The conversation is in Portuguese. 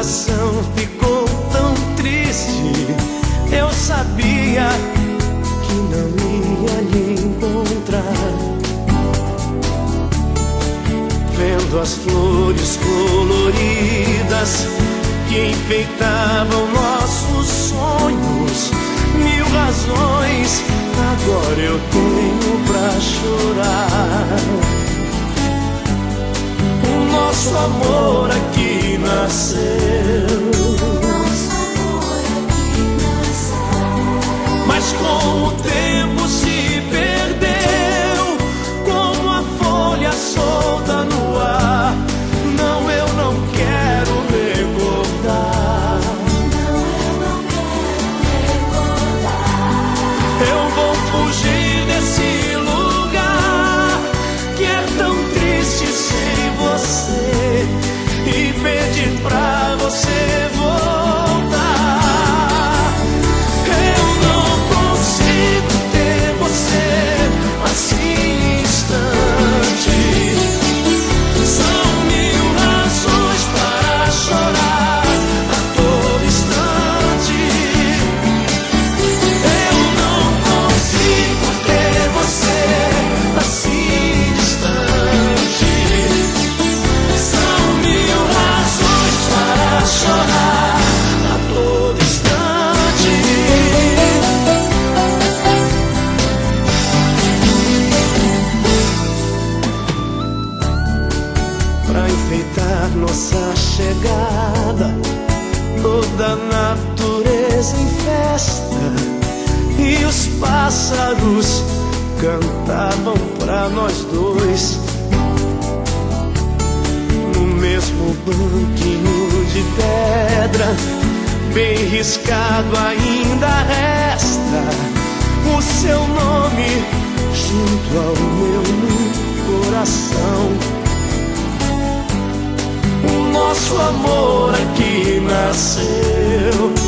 coração ficou tão triste. Eu sabia que não ia lhe encontrar. Vendo as flores coloridas que enfeitavam nossos sonhos, mil razões agora eu tenho pra chorar. Nosso amor aqui nasceu. Enfeitar nossa chegada, toda a natureza em festa e os pássaros cantavam pra nós dois. No mesmo banquinho de pedra, bem riscado ainda resta nosso amor aqui nasceu.